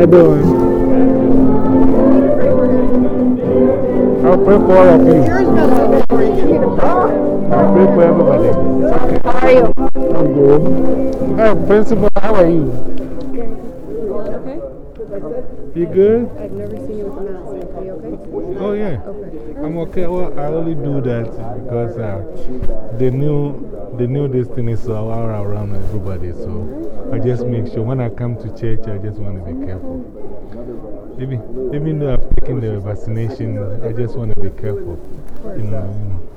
you doing? I'll pray for all of you. I'll pray for everybody. How are you? I'm good. Hey, Principal, how are you? Okay. You good? I've never seen you with a mask. Are you okay? Oh, yeah. Okay. I'm okay. Well, I only do that because uh, the new the new thing is all around everybody. So I just make sure when I come to church, I just want to be careful. Even, even though I've taken the vaccination, I just want to be careful. You know, you know.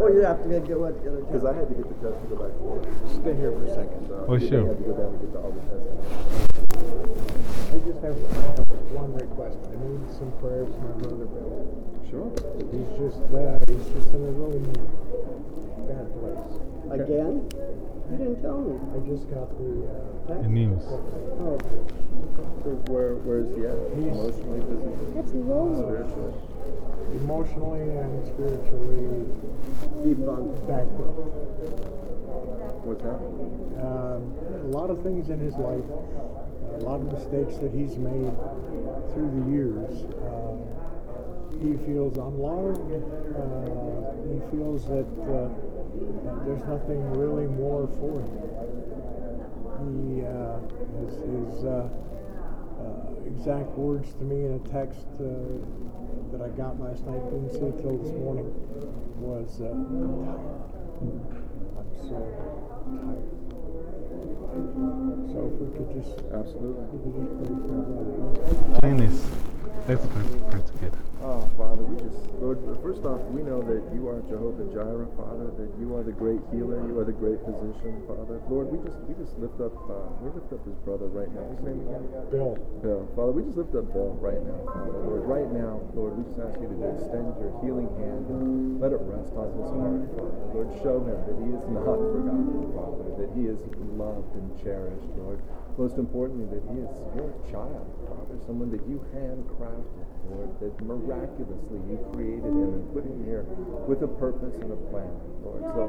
Oh, you have to get what Because I had to get the test to go back to work. Stay here for a second. So Oh, sure. I had to go down and get the, all the tests. I just have, I have one request. I need some prayers for my brother Bill. Sure. He's just, uh, he's just in a really bad place. Again? You didn't tell me. I just got the, uh, The news. Oh. So where, where is he at? He's Emotionally, physically? That's low. Spiritually? emotionally and spiritually Debunked. bankrupt. What's happening? Um, a lot of things in his life, a lot of mistakes that he's made through the years. Uh, he feels unloved. Uh, he feels that uh, there's nothing really more for him. He, uh, his, his uh, uh, exact words to me in a text uh, that I got last night, didn't see it till this morning, was uh, I'm tired. I'm so tired. So if we could just, Absolutely. we could just pray for my Let's pray, pray together. Oh, Father, we just, Lord, first off, we know that you are Jehovah Jireh, Father, that you are the great healer, you are the great physician, Father. Lord, we just, we just lift up, uh, we lift up his brother right now. His name again? Bill. Bill. Father, we just lift up Bill right now, Father. Lord, right now, Lord, we just ask you to extend your healing hand and let it rest on his heart, Father. Lord, show him that he is not forgotten, Father, that he is loved and cherished, Lord. Most importantly, that he is your child, Father, someone that you handcrafted, Lord, that miraculously you created him and put him here with a purpose and a plan, Lord. So,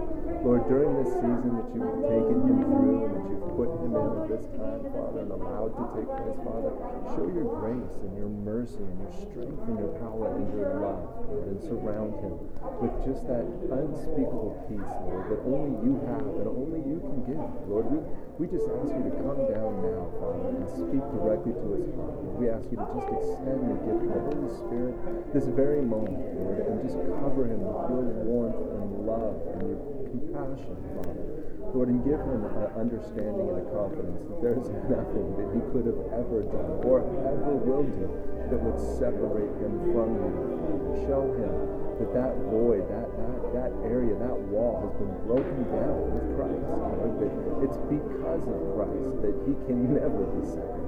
Lord, during this season that you've taken him through and that you've put him in at this time, Father, and allowed to take place, Father, show your grace and your mercy and your strength and your power and your love, Lord, and surround him with just that unspeakable peace, Lord, that only you have and only you can give. Lord, we, we just ask you to come down now, Father, and speak directly to his heart. We ask you to just extend the Holy Spirit this very moment, Lord, and just cover him with your warmth and love and your compassion, Father. Lord, and give him an understanding and a confidence that there is nothing that he could have ever done or ever will do that would separate him from you. Show him that that void, that, that, that area, that wall has been broken down with Christ. Lord, that it's because of Christ that he can never be separated.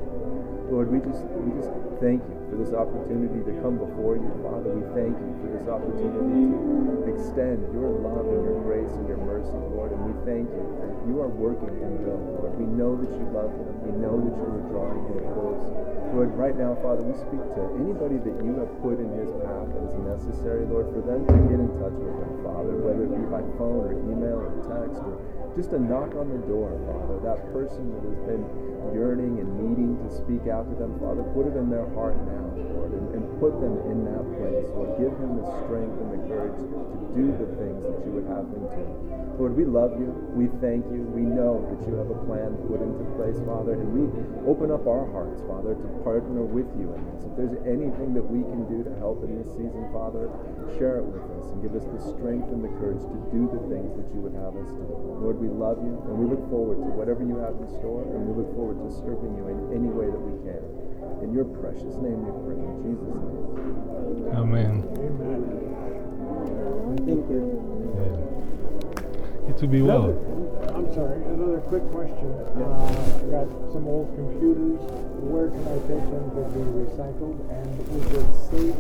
Lord, we just we just thank you for this opportunity to come before you, Father. We thank you for this opportunity to extend your love and your grace and your mercy, Lord. And we thank you you are working in Bill, Lord. We know that you love him. We know that you are drawing him close. Lord, right now, Father, we speak to anybody that you have put in his path as necessary, Lord, for them to get in touch with him, Father, whether it be by phone or email or text or just a knock on the door, Father. That person that has been yearning and needing to speak out to them, Father, put it in their heart now, put them in that place, Lord. Give him the strength and the courage to do the things that you would have him do. Lord, we love you. We thank you. We know that you have a plan put into place, Father, and we open up our hearts, Father, to partner with you in this. If there's anything that we can do to help in this season, Father, share it with us and give us the strength and the courage to do the things that you would have us do. Lord, we love you and we look forward to whatever you have in store, and we look forward to serving you in any way that we can. In your precious name we pray. In Jesus' name. Amen. Amen. Thank you. Yeah. It will be well. I'm sorry, another quick question. Uh, I got some old computers. Where can I take them to be recycled? And is it safe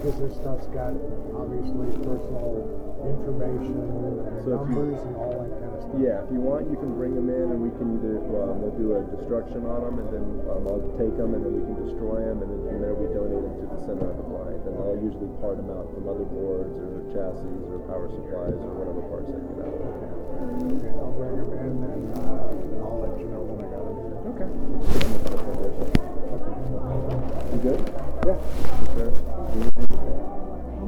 because this stuff's got obviously personal information and So if you- numbers and all that kind of stuff. Yeah, if you want, you can bring them in and we can either, um, we'll do a destruction on them and then um, I'll take them and then we can destroy them and then from there we donate them to the center of the blind. And I'll usually part them out from other boards or chassis or power supplies or whatever parts they get out. Okay, I'll bring them in and, uh, and I'll let you know when I got them. Okay. You good? Yeah. Sure?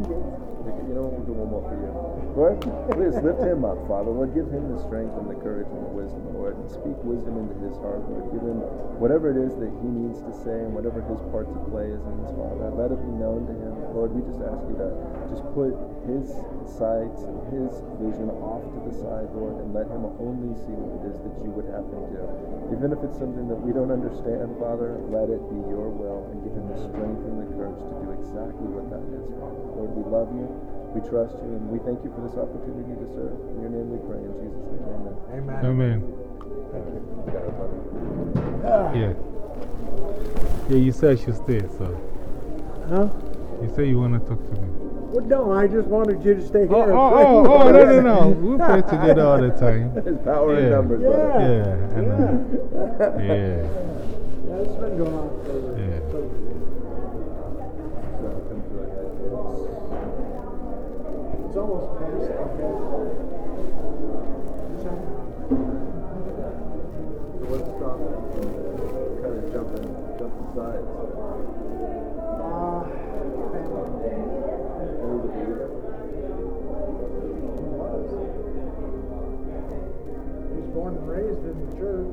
You know what? We'll do one more for you. Lord, please lift him up, Father. Lord, give him the strength and the courage and the wisdom, Lord, and speak wisdom into his heart, Lord. Give him whatever it is that he needs to say and whatever his part to play is in his Father. Let it be known to him. Lord, we just ask you to just put his sights and his vision off to the side, Lord, and let him only see what it is that you would have him do. Even if it's something that we don't understand, Father, let it be your will and give him the strength and the courage to do exactly what that is, Father. Lord, we love you, we trust you, and we thank you for this opportunity to serve. In your name we pray, in Jesus' name, amen. Amen. Amen. Thank you. You got it, brother. Ah. Yeah. Yeah, you said I should stay, so. Huh? You say you want to talk to me. Well, no, I just wanted you to stay oh, here. Oh, oh, oh, oh, no, no, no. We play together all the time. There's power in Yeah. numbers, brother. Yeah, I know. Yeah. Yeah, it's been going on for Yeah. for years. So, come to it. What's stopping him from kind of jumping, jumping sides? Was. Born and raised in the church.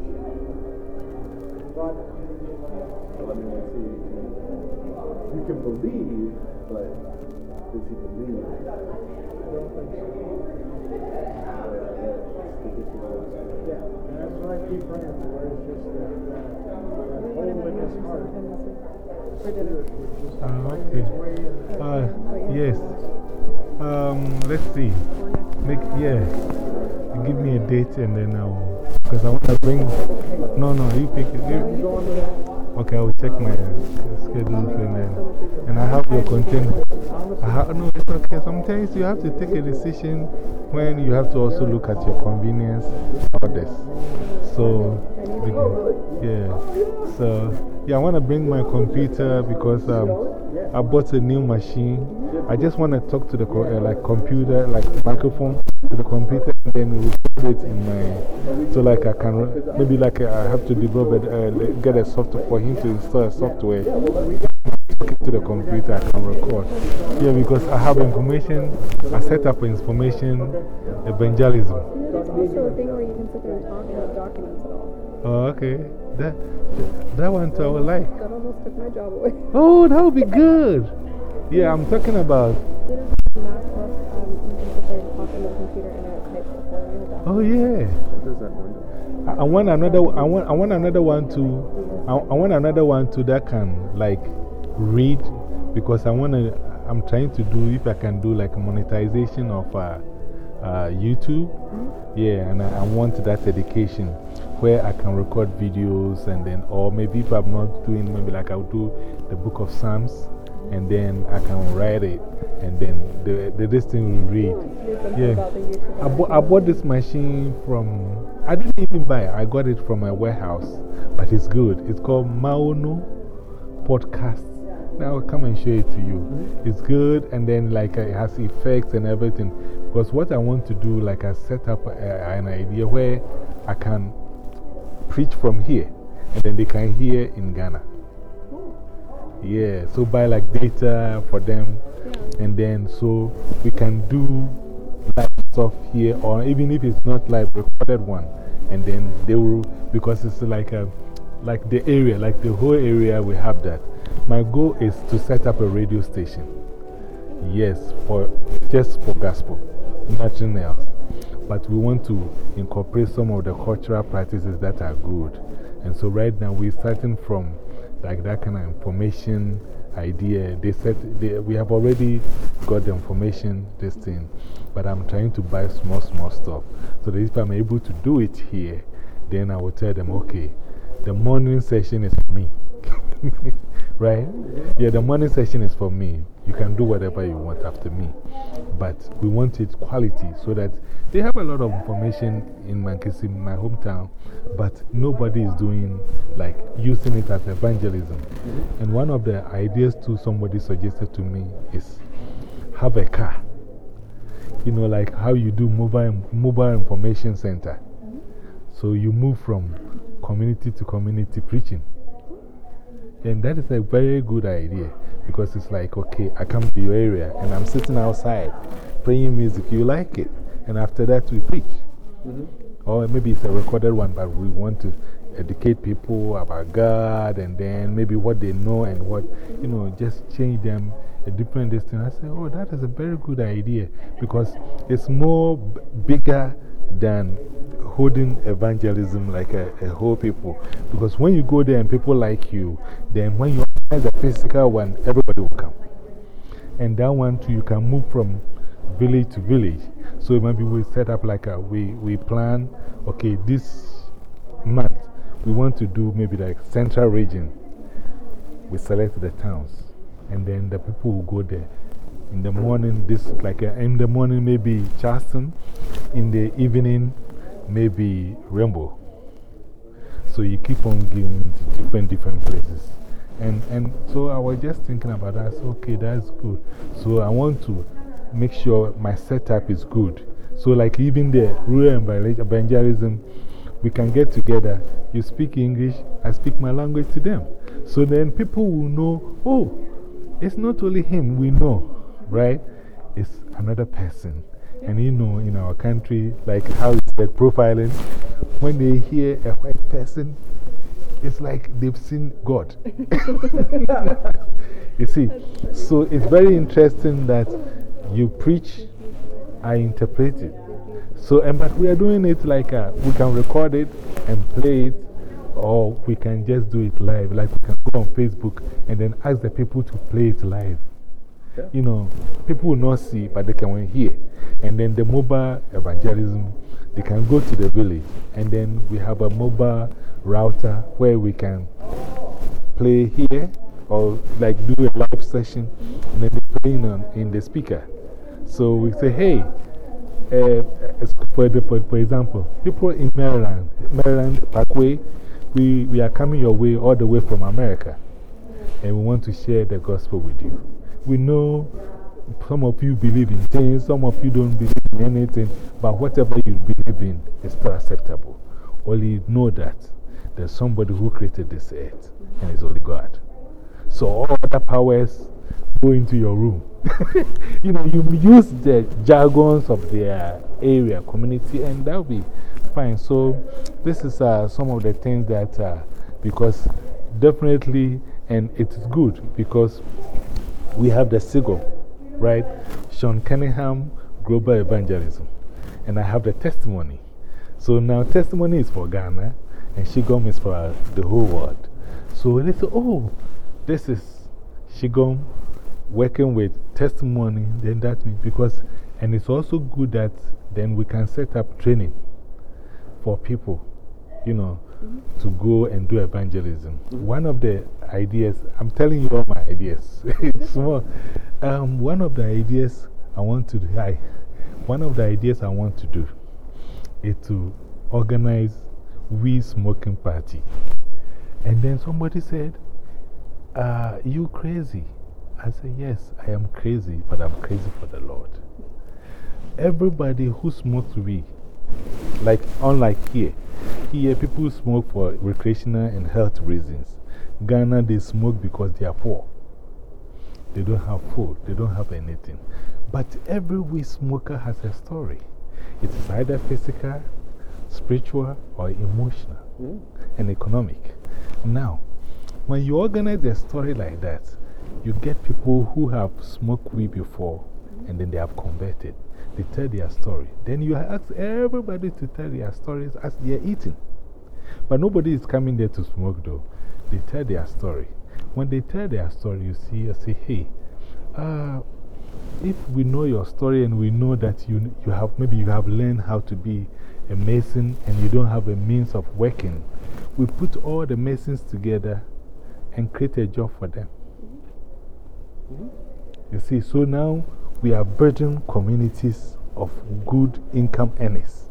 But Well, I mean, see. You can believe, but does he believe? Yeah, that's I keep praying for, is just that, uh, okay. its. Uh, yes. Um, let's see. Make, yeah. Give me a date and then I'll. Because I want to bring. No, no, you pick it. You, okay, I will check my schedules and then. And I have your content. I ha no, it's okay. Sometimes you have to take a decision when you have to also look at your convenience others. So, yeah. So, yeah, I want to bring my computer because um, I bought a new machine. I just want to talk to the uh, like computer, like microphone to the computer, and then record it in my. So, like, I can maybe like I have to develop it, uh, get a software for him to install a software talking to the computer, I can record. Yeah, because I have information, I set up information evangelism. There's also a thing where you can sit there and talk and documents and all. Oh, okay. That, that one too, I would like. That almost took my job away. Oh, that would be good. Yeah, I'm talking about. You know, MacBook, you can sit there and the computer and it types it for you. Oh, yeah. What does that window? I, I want another, I want, I want another one to, I, I want another one to that can like read because I want to, I'm trying to do, if I can do like monetization of uh, uh, YouTube. Yeah, and I, I want that education where I can record videos and then, or maybe if I'm not doing, maybe like I'll do the book of Psalms and then I can write it and then the, the, this thing will read. Yeah. about the YouTube. I, bought I bought this machine from, I didn't even buy it. I got it from my warehouse, but it's good. It's called Maono Podcast. Now I'll come and show it to you. Mm-hmm. It's good and then like it has effects and everything. Because what I want to do, like I set up a, an idea where I can preach from here and then they can hear in Ghana. Yeah, so buy like data for them and then so we can do live stuff here or even if it's not live, recorded one. And then they will, because it's like, a, like the area, like the whole area, we have that. My goal is to set up a radio station. Yes, for, just for gospel, nothing else. But we want to incorporate some of the cultural practices that are good. And so right now we're starting from like that kind of information idea. They said they, we have already got the information, this thing, but I'm trying to buy small, small stuff. So that if I'm able to do it here, then I will tell them, okay, the morning session is for me. right? Yeah, the morning session is for me. You can do whatever you want after me. But we want it quality so that they have a lot of information in Mankasim, my hometown, but nobody is doing like using it as evangelism. And one of the ideas too somebody suggested to me is have a car. You know, like how you do mobile, mobile information center. So you move from community to community preaching. And that is a very good idea because it's like, okay, I come to your area and I'm sitting outside playing music, you like it. And after that, we preach. -hmm. Or maybe it's a recorded one, but we want to educate people about God and then maybe what they know and what, you know, just change them a different destiny. I say, oh, that is a very good idea because it's more bigger than holding evangelism like a, a, whole people. Because when you go there and people like you, then when you organize a physical one, everybody will come. And that one too, you can move from village to village. So maybe we set up like a, we, we plan, okay, this month we want to do maybe like central region. We select the towns and then the people will go there. In the morning, this like a, in the morning, maybe Charleston. In the evening, maybe Rainbow. So you keep on giving different, different places. And, and so I was just thinking about that. Okay, that's good. So I want to make sure my setup is good. So, like even the rural evangelism, we can get together. You speak English, I speak my language to them. So then people will know, oh, it's not only him, we know, right? It's another person. And you know, in our country, like how you said profiling, when they hear a white person, it's like they've seen God. you see, so it's very interesting that you preach, I interpret it. So, and, but we are doing it like a, we can record it and play it, or we can just do it live. Like we can go on Facebook and then ask the people to play it live. You know, people will not see, but they can hear. And then the mobile evangelism, they can go to the village. And then we have a mobile router where we can play here or like do a live session and then they play on, in the speaker. So we say, hey, uh, for, the, for, for example, people in Maryland, Maryland Parkway, we, we are coming your way all the way from America and we want to share the gospel with you. We know some of you believe in things, some of you don't believe in anything, but whatever you believe in is still acceptable. Only know that there's somebody who created this earth, and it's only God. So all other powers go into your room. you know, you use the jargons of their area, community, and that'll be fine. So, this is uh, some of the things that, uh, because definitely, and it is good because we have the SIGO, right? Sean Cunningham Global Evangelism. And I have the testimony. So now, testimony is for Ghana, and Shigom is for the whole world. So they say, oh, this is Shigom working with testimony, then that means because, and it's also good that then we can set up training for people, you know. To go and do evangelism. -hmm. One of the ideas, I'm telling you all my ideas. it's small. Um, one of the ideas I want to do, I, one of the ideas I want to do is to organize We Smoking Party. And then somebody said, uh, You crazy. I said, Yes, I am crazy, but I'm crazy for the Lord. Everybody who smokes weed, like unlike here, here people smoke for recreational and health reasons. Ghana, they smoke because they are poor. They don't have food, they don't have anything. But every weed smoker has a story. It is either physical, spiritual, or emotional mm. and economic. Now, when you organize a story like that, you get people who have smoked weed before and then they have converted. They tell their story. Then you ask everybody to tell their stories as they are eating. But nobody is coming there to smoke though. They tell their story. When they tell their story, you see, you say, hey, uh, if we know your story and we know that you, you have, maybe you have learned how to be a mason and you don't have a means of working, we put all the masons together and create a job for them. -hmm. You see, so now we are building communities of good income earners.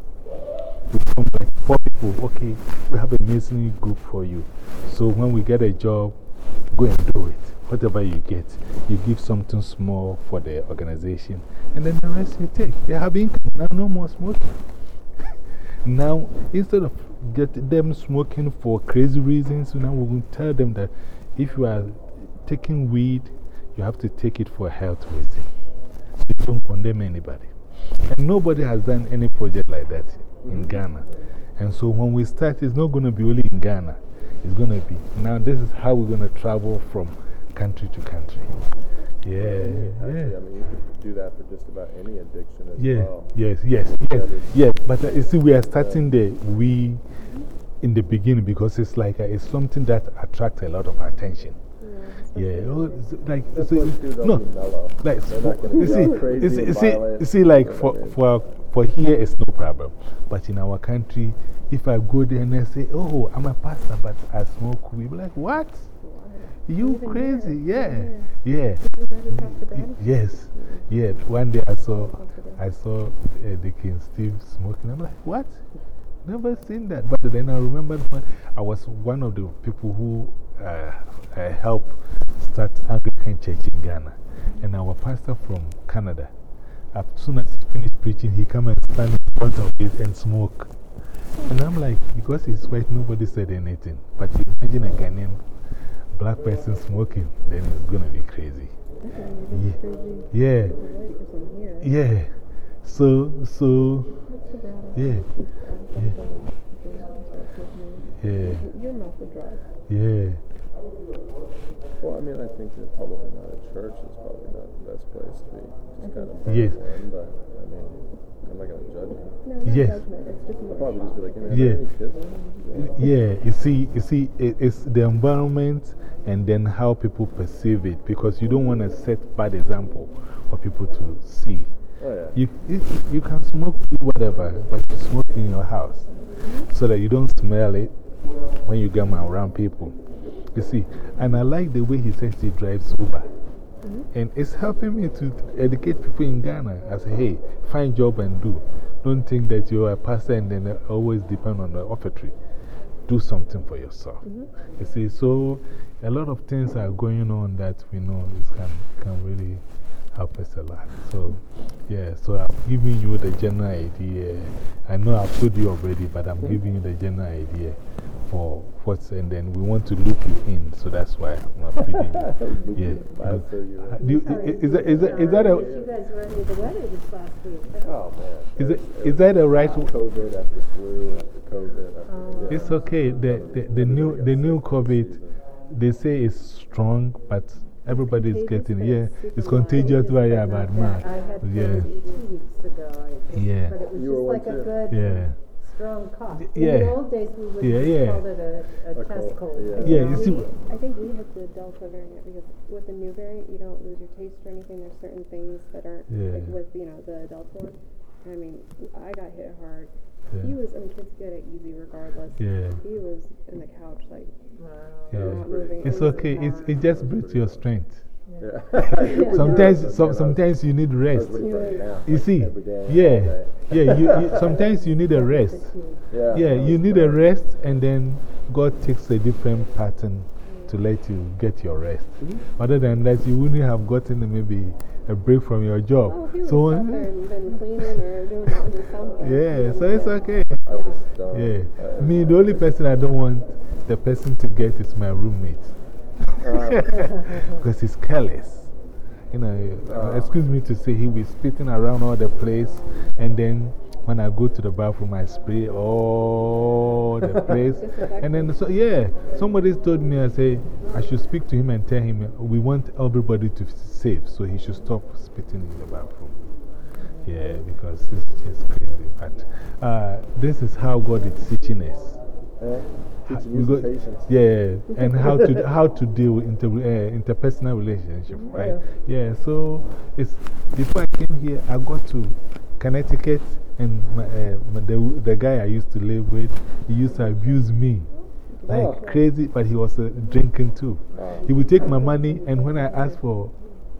We come like four people, okay, we have a masonry group for you. So when we get a job, go and do it. Whatever you get, you give something small for the organization, and then the rest you take. They have income. Now, no more smoking. now, instead of get them smoking for crazy reasons, now we will tell them that if you are taking weed, you have to take it for health reasons. Don't condemn anybody. And nobody has done any project like that in Ghana. And so when we start, it's not going to be only in Ghana. It's going to be. Now, this is how we're going to travel from country to country. Yeah. Actually, I mean, you could do that for just about any addiction as yeah, well. Yes, yes, yes, yes. But uh, you see, we are starting the we in the beginning because it's like uh, it's something that attracts a lot of attention. Yeah, like, That's so, what too, they'll no, like, They're not gonna you see, you see, you see, you see, like, for, what I mean? for, for here, it's no problem. But in our country, if I go there and I say, oh, I'm a pastor, but I smoke weed, be like, what? You crazy? Yeah, yeah. Yes, yeah. One day I saw, I saw uh, the King Steve smoking. I'm like, what? Never seen that. But then I remember when I was one of the people who uh, uh, helped start Anglican Church in Ghana. And our pastor from Canada, as soon as he finished preaching, he come and stand in front of it and smoke. And I'm like, because he's white, nobody said anything. But imagine a Ghanaian black person smoking, then it's going to be crazy. Yeah. Yeah. Yeah. So, so, yeah. Yeah. Mouth. Yeah. Well, I mean, I think that probably not a church is probably not the best place to be. Just kind of Yes. one, but I mean, I'm not going to judge him. No, Yes. judgment. It's just I'll probably just be like, hey, man, Yeah. any kids? Yeah, you see, you see it, it's the environment and then how people perceive it because you don't want to set bad example for people to see. Oh, yeah. You, you, you can smoke whatever, but you smoke in your house so that you don't smell it when you come around people. You see, and I like the way he says he drives Uber. Mm-hmm. And it's helping me to educate people in Ghana. I say, hey, find job and do. Don't think that you're a pastor and then always depend on the offertory. Do something for yourself. Mm-hmm. You see, so a lot of things are going on that we know is can, can really help us a lot. So, yeah, so I'm giving you the general idea. I know I've told you already, but I'm giving you the general idea for what's, and then we want to loop you in, so that's why I'm not feeding you. Yeah. I feel you. Do you, is, that, is, that, is, that a, You guys were under the weather this last week. Oh, man. is, it, is that a right? COVID after flu after COVID. After, oh. yeah. It's okay. The, the, the, new, the new COVID, they say is strong, but everybody is getting it. Yeah, it's contagious, but yeah, but I man. had Yeah. COVID two weeks ago, I think. Yeah. But it was You were just one like a too. good, Yeah. strong cough. In Yeah. the old days, we would Yeah, just yeah. call it a, a, A chest cold, cold. yeah. Yeah, know? you see, I think we had the Delta variant because with the new variant, you don't lose your taste or anything. There's certain things that aren't Yeah. like with, you know, the Delta one. I mean, I got hit hard. Yeah. He was, I mean, kids get it easy regardless. Yeah. He was in the couch, like, Wow. Yeah. It's okay. It's, it just builds your strength. Yeah. Sometimes, some, sometimes you need rest. You see, yeah, yeah, you, you, sometimes you need a rest. Yeah. Yeah, you need a rest, and then God takes a different pattern to mm. let you get your rest. Other than that, you wouldn't have gotten maybe a break from your job. Oh, so, out there and been cleaning or doing something. yeah, so it's okay. I was done. Yeah. Uh, Me, the only person I don't want the person to get is my roommate. Because he's careless. You know, uh, excuse me to say, he will spitting around all the place, and then when I go to the bathroom, I spray all the place. and then, so yeah, somebody told me, I say, I should speak to him and tell him we want everybody to save, so he should stop spitting in the bathroom. Yeah, because it's just crazy. But uh, this is how God is teaching us. Eh, Teaching you go- patience. Yeah, and how to, how to deal with inter, uh, interpersonal relationship, right? Yeah, so it's, before I came here, I got to Connecticut, and my, uh, my- the, the guy I used to live with, he used to abuse me. like Oh. crazy, but he was uh, drinking too. Oh. He would take my money, and when I asked for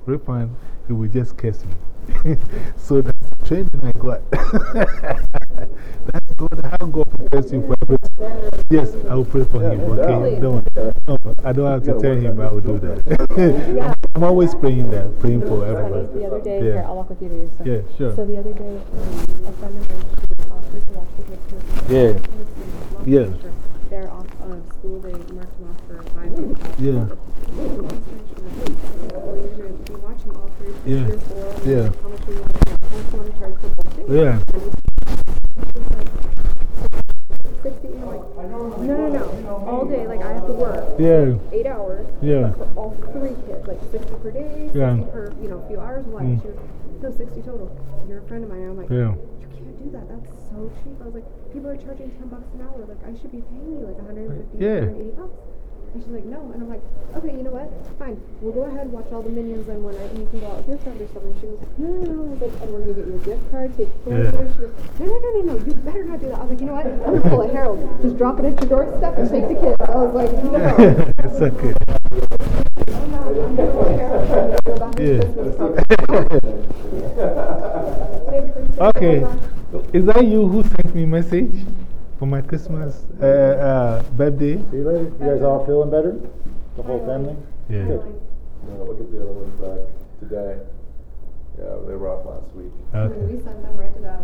refund, he would just curse me. so that's the training I got. that's God, how God prepares you for everything. Yes, I will pray for him, okay? Don't, no, I don't have to tell him, but I will do that. I'm always praying that, praying for Funny, everybody. the other day, Yeah. here, I'll walk with you to your son. Yeah, sure. So the other day, um, a friend of mine, offered to watch the kids for Yeah. Long Yeah. story They're off of school, they marked them off for five days. Yeah. Long story short, well, you're gonna be watching all three, Yeah. three or four, and Yeah. then how much do you want to charge? How much do you want to charge for both things? Yeah. And like, Sixty, and like, no, no, no, all day, like I have to work Yeah, eight hours. Yeah. For all three kids, like 60 per day, 60 Yeah. per, you know, a few hours, what? Mm. She was, no, 60 total. You're a friend of mine. I'm like, yeah. you can't do that. That's so cheap. I was like, people are charging 10 bucks an hour. Like, I should be paying you like 150, Yeah. 180 bucks. And she's like, no. And I'm like, okay, you know what? Fine. We'll go ahead, and watch all the minions and one night, and you can go out with your friend or something. She was like, no, no, no. I was like, and we're going to get you a gift card, take care Yeah. of you. She goes, no, no, no, no, no. You better not do that. I was like, you know what? I'm going to pull a Harold. Just drop it at your doorstep and take the kid. I was like, no. it's okay. Yeah. Okay. Is that you who sent me message for my Christmas uh, uh, birthday? See you later. You guys all feeling better? The whole family? Yeah. No, look at the other ones back today. Yeah, they were off last week. Okay. We sent them right to that.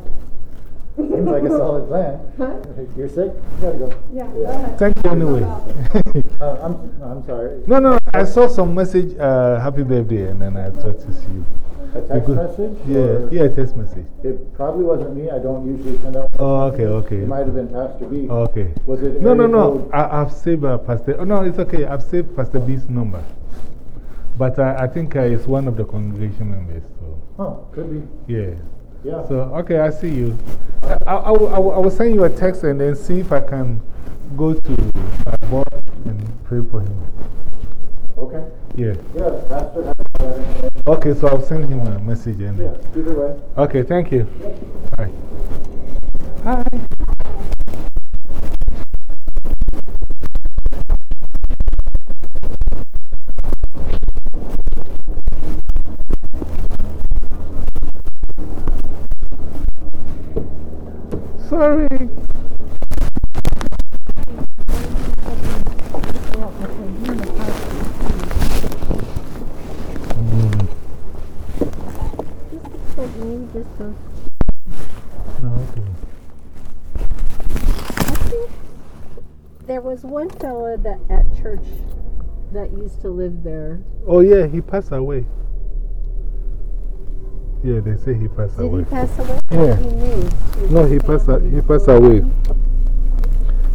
Seems like a solid plan. Huh? You're sick? You gotta go. Yeah, go. Thank you anyway. Uh, I'm, I'm sorry. no, no, I saw some message, uh, happy birthday, and then I thought to see you. A text Good. message? Yeah, or- yeah, text message. It probably wasn't me. I don't usually send out. Oh, okay, messages. okay. It might have been Pastor B. Okay. Was it No, no, no. I, I've saved uh, Pastor. Oh, no, it's okay. I've saved Pastor B's number. But I, I think uh, it's one of the congregation members. So, Oh, could be. yeah. Yeah. So, okay, I see you. I, I, I, will, I, will, send you a text and then see if I can go to uh, Bob and pray for him. okay. Yeah. Yeah, Pastor has. Okay, so I'll send him a message and Yeah, either way. Okay, thank you. Bye. Hi. Sorry. Mm, no, okay. There was one fella that at church that used to live there. Oh, yeah, he passed away. Yeah, they say he passed Did away. he pass away? Yeah. He moved. No, he passed, he passed away.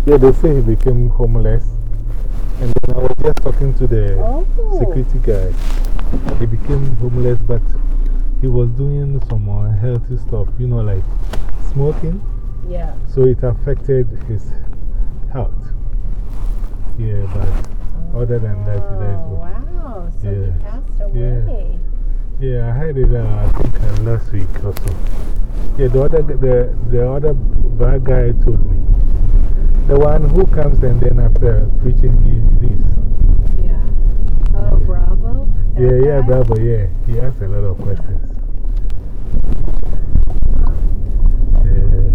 Yeah, they say he became homeless. And then I was just talking to the Oh. security guy. He became homeless, but he was doing some unhealthy stuff, you know, like smoking. Yeah. So it affected his health. Yeah, but other than that, Oh, that's wow. So Yeah. he passed away. Yeah, I heard it, uh, I think uh, last week or so. Yeah, the other, the, the other bad guy told me. The one who comes and then after preaching, he leaves. Yeah. Oh, Bravo? That Yeah, yeah. Bravo, yeah. He asks a lot of questions. Yeah.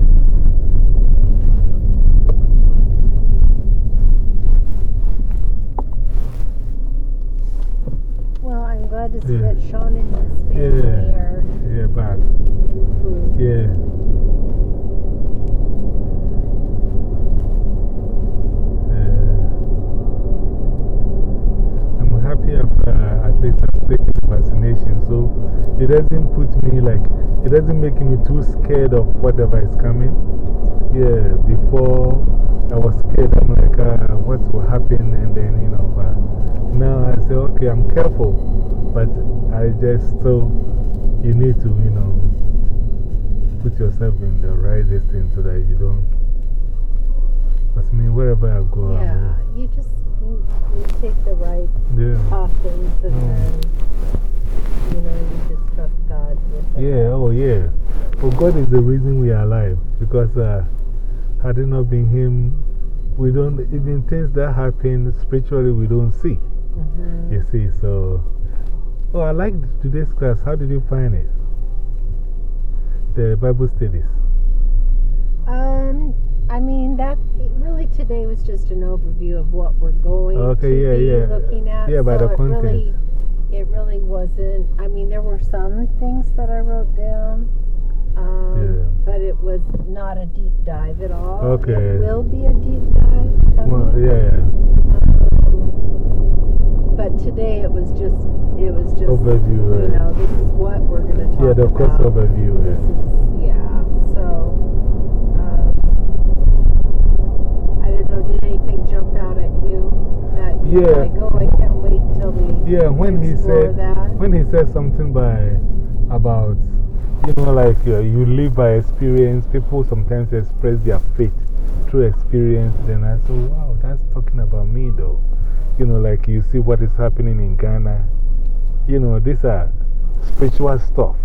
Well, I'm glad to see Yeah. that Sean and his family Yeah. are. Yeah, back. Yeah. Yeah. I'm happy I've, uh, at least I've taken the vaccination, so it doesn't put me like, it doesn't make me too scared of whatever is coming. Yeah, before I was scared, I'm like, uh, what will happen? And then, you know, but now I say, okay, I'm careful, but I just still, you need to, you know, put yourself in the right distance so that you don't. Because I mean, wherever I go, I Yeah. You just you, you take the right yeah. cautions and Mm. then, you know, you just trust God. Yeah, oh yeah. Well, God is the reason we are alive. Because uh, had it not been Him, we don't, even things that happen spiritually, we don't see. -hmm. You see, so. Oh, I like today's class. How did you find it? The Bible studies. Um, I mean, that really today was just an overview of what we're going okay, to yeah, be yeah. looking at. Yeah, by the it content. Really, it really wasn't. I mean, there were some things that I wrote down. Um, Yeah. But it was not a deep dive at all. Okay. It will be a deep dive. Well, yeah, Um, but today it was just, it was just, Overview, you know, this is what we're going to talk yeah. Yeah, the course about. overview. This Yeah. is, yeah, so, um, I don't know, did anything jump out at you that you're Yeah. like, oh, I can't wait till we Yeah, when he said, that? when he said something by, about, you know, like uh, you live by experience, people sometimes express their faith through experience. Then I said, wow, that's talking about me though. You know, like you see what is happening in Ghana. You know, these are spiritual stuff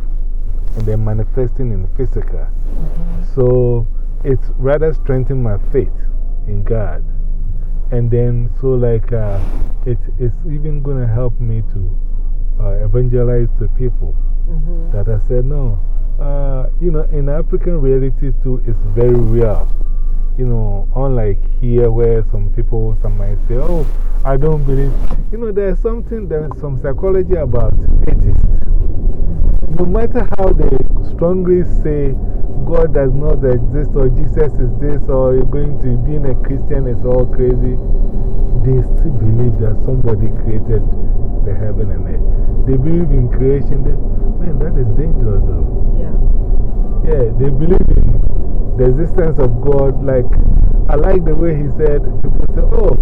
and they're manifesting in physical. So it's rather strengthened my faith in God. And then, so like, uh, it, it's even going to help me to uh, evangelize to people -hmm. that I said, no, uh, you know, in African realities too, it's very real. You know, unlike here where some people, some might say, oh, I don't believe. You know, there's something, there's some psychology about atheists. No matter how they strongly say God does not exist or Jesus is this or you're going to being a Christian is all crazy, they still believe that somebody created the heaven and earth. They believe in creation. They, man, that is dangerous though. Yeah. Yeah, they believe in the existence of God. Like, I like the way he said, people say, oh,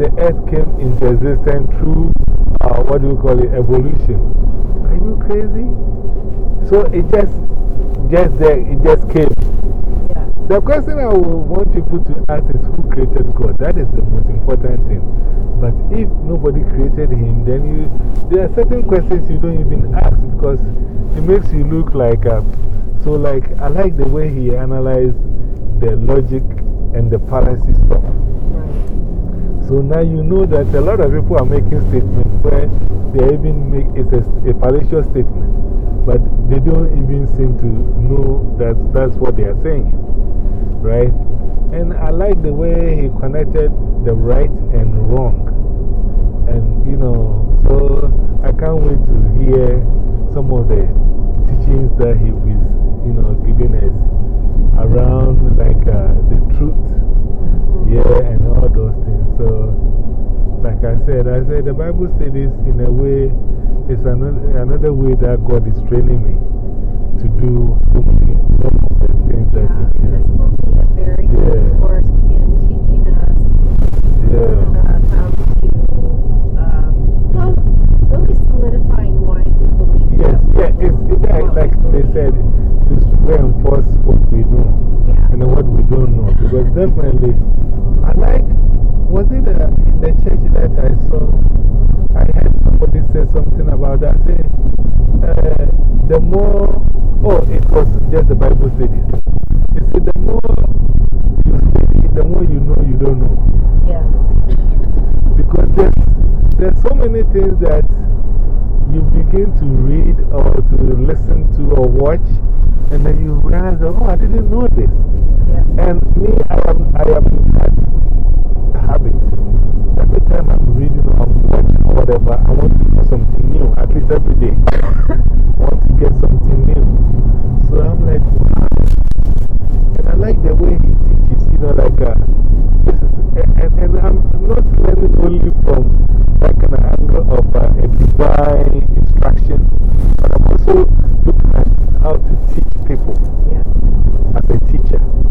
the earth came into existence through, uh, what do we call it, evolution. Are you crazy? So it just, just there, it just came. Yeah. The question I would want people to ask is who created God? That is the most important thing. But if nobody created him, then you, there are certain questions you don't even ask because it makes you look like a. So, like, I like the way he analyzed the logic and the fallacy stuff. Right. So now you know that a lot of people are making statements where they even make it's a, a fallacious statement, but they don't even seem to know that that's what they are saying, right? And I like the way he connected the right and wrong. And you know, so I can't wait to hear some of the teachings that he was, you know, giving us around like uh, the truth yeah, and all those things. So, like I said, I said the Bible says this in a way it's another, another way that God is training me to do some, some of the things that Yeah, He this will be a very Yeah. course in teaching us Yeah. um, solidifying why we believe. Yes, yeah, it's, it's like, like they said, reinforce what we know Yeah. and what we don't know. Because definitely, I like, was it uh, in the church that I saw? I heard somebody say something about that. Say, uh, the more, oh, it was just the Bible studies. He said, the more you study, the more you know you don't know. Yeah. Because there's, there's so many things that you begin to read or to listen to or watch, and then you realize, oh, I didn't know this. Yeah. And me, I am, I am habit. Every time I'm reading or I'm watching or whatever, I want to do something new, at least every day. I want to get something new. So I'm like, wow. And I like the way he teaches, you know, like, uh, this is, and, and I'm not learning only from like an angle of uh, a divine instruction, but I'm also looking at how to teach people Yeah. as a teacher.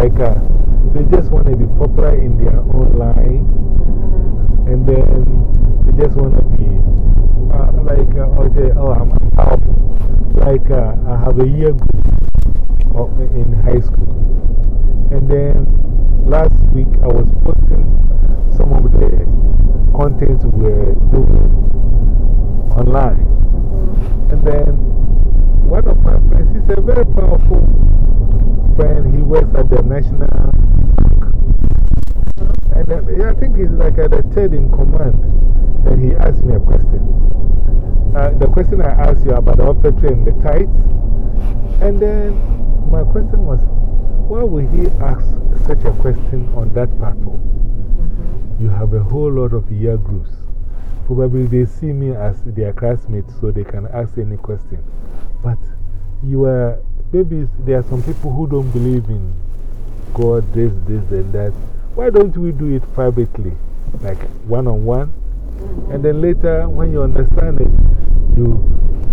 Like, uh, they just want to be popular in their own line, and then they just want to be, uh, like, uh, okay, oh, I'm. Like, uh, I have a year group in high school, and then last week I was posting some of the content we're doing online. And then one of my friends, he's a very powerful friend. He works at the National. And then, yeah, I think he's like at the third in command. And he asked me a question. Uh, the question I asked you about the offertory and the tithes. And then my question was, why would he ask such a question on that platform? You have a whole lot of year groups. Probably they see me as their classmate so they can ask any question. But you are, maybe there are some people who don't believe in God, this, this, and that. Why don't we do it privately, like one on one? And then later, when you understand it, you.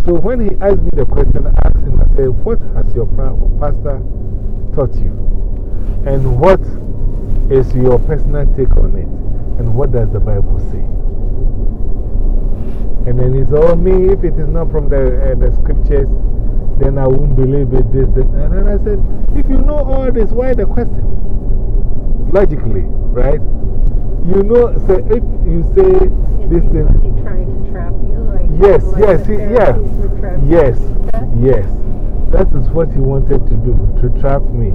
So when he asked me the question, I asked him, I said, What has your pastor taught you? And what is your personal take on it? And what does the Bible say? And then it's all me. If it is not from the, uh, the scriptures, then I won't believe it. This, that. And then I said, If you know all this, why the question? Logically, right? You know, so if you say Is this thing. he trying to trap you? Like, Yes, like yes, he, yeah. Pharisees were trapping Yes, yes. That is what he wanted to do, to trap me.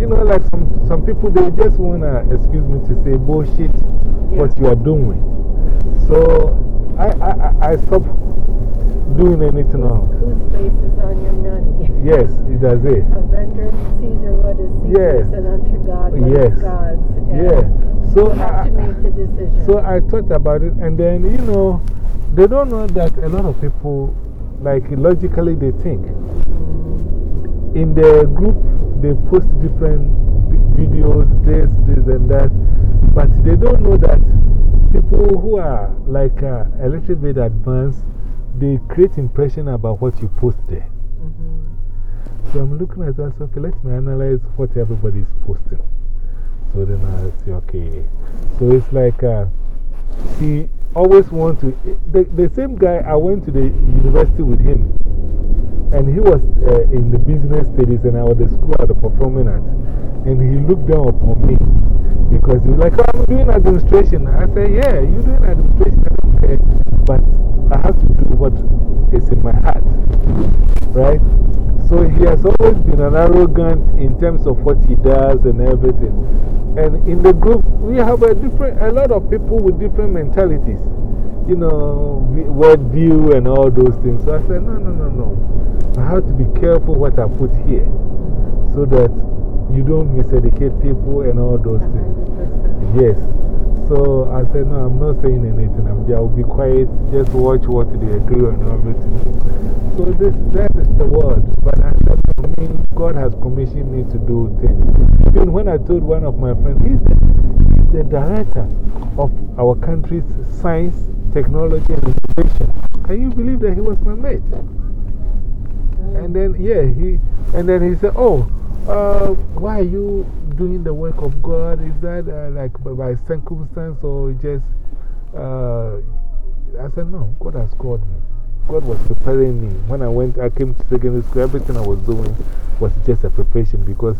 You know, like some, some people, they just want to, excuse me to say, bullshit what you are doing. So I, I, I- I stopped doing anything now. Whose is on your money? Yes, it does it. Render Caesar what is Yes. And unto God what Yes. is God's. And Yeah. So have I, to make the decision. So I thought about it, and then, you know, they don't know that a lot of people, like, logically they think. In the group, they post different videos, this, this, and that, but they don't know that people who are like uh, a little bit advanced, they create impression about what you post there. -hmm. So I'm looking at that, so okay, let me analyze what everybody is posting. So then I say, okay. So it's like uh, he always wants to. The, the same guy, I went to the university with him. And he was uh, in the business studies, and I was the school at the performing arts. And he looked down upon me because he was like, oh, I'm doing administration. I said, Yeah, you're doing administration. But I have to do what is in my heart. Right? So he has always been an arrogant in terms of what he does and everything. And in the group, we have a, different, a lot of people with different mentalities, you know, word view and all those things. So I said, no, no, no, no. I have to be careful what I put here so that you don't miseducate people and all those things. Yes. So I said, no, I'm not saying anything. I'm, I'll be quiet, just watch what they do and everything. So this, that is the word. But I said, for me, God has commissioned me to do things. Even when I told one of my friends, he's the, he's the director of our country's science, technology, and innovation. Can you believe that he was my mate? And then, yeah, he, and then he said, Oh, uh, why are you doing the work of God? Is that uh, like by, by circumstance or just? Uh, I said, No, God has called me. God was preparing me. When I went, I came to secondary school, everything I was doing was just a preparation because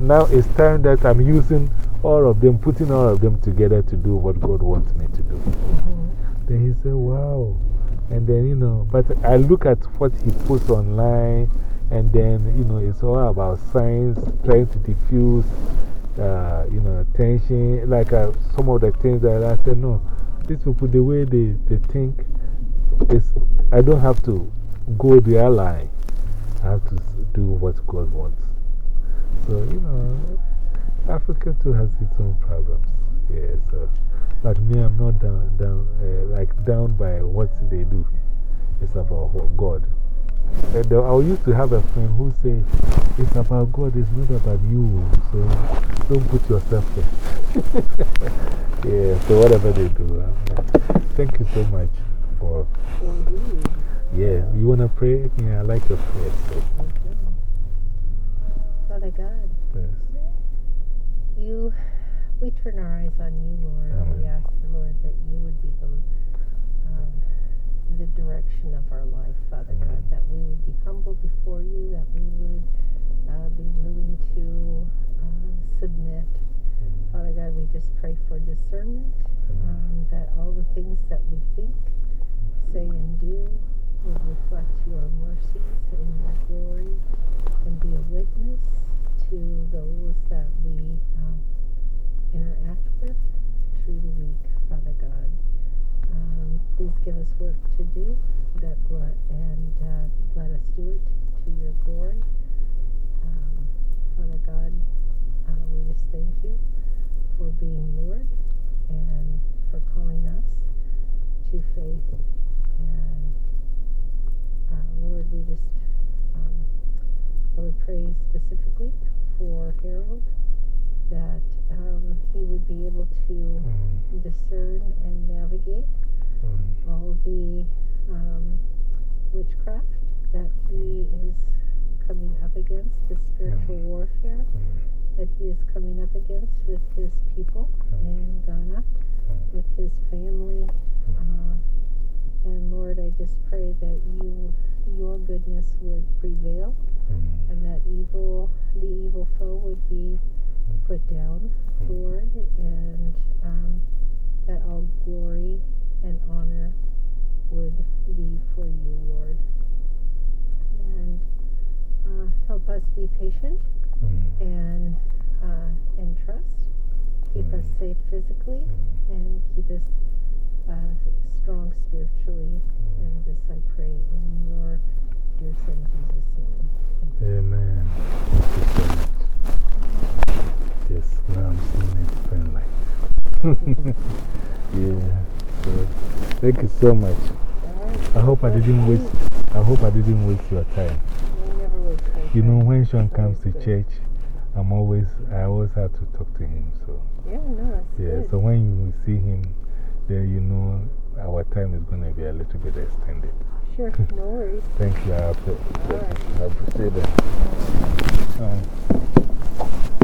now it's time that I'm using all of them, putting all of them together to do what God wants me to do. -hmm. Then he said, Wow. And then, you know, but I look at what he puts online, and then, you know, it's all about science, trying to diffuse, uh, you know, tension, like uh, some of the things that I said, no, these people, the way they, they think, is, I don't have to go the line. I have to do what God wants. So, you know, Africa too has its own problems. Yeah, so, but me, I'm not down, down uh, like down by what they do. It's about what And I used to have a friend who said, It's about God, it's not about you. So don't put yourself there. yeah, so whatever they do. thank you so much for. Yeah, you want to pray? Yeah, I like your prayer. So. Father God. Yes. You, we turn our eyes on you, Lord. Amen. We ask, the Lord, that you would be the, um, the direction of our life, Father God, that we would be humble before you, that we would uh, be willing to uh, submit. Father God, we just pray for discernment, um, that all the things that we think, say, and do would reflect your mercies and your glory and be a witness to those that we um, interact with through the week, Father God. Um, please give us work to do that and uh, let us do it to your glory. Um, Father God, uh, we just thank you for being Lord and for calling us to faith. And uh, Lord, we just, um, I would pray specifically for Harold that um, he would be able to mm. discern and navigate mm. all the um, witchcraft that he is coming up against, the spiritual mm. warfare that he is coming up against with his people in Ghana, with his family. Uh, and Lord, I just pray that you, your goodness would prevail and that evil, the evil foe would be put down, Lord, and um, that all glory and honor would be for you, Lord. And uh, help us be patient and, uh, and trust. Keep us safe physically and keep us uh, strong spiritually. And this I pray in your dear Son Jesus' name. Amen. Yes, now I'm seeing it friend like. yeah. So, thank you so much. I hope I didn't waste. I hope I didn't waste your time. You know, when Sean comes to church, I'm always, I always have to talk to him. So, yeah, no, yeah, good. so when you see him, then you know our time is going to be a little bit extended. Sure, no worries. Thank you. I appreciate, I appreciate that. Thank you.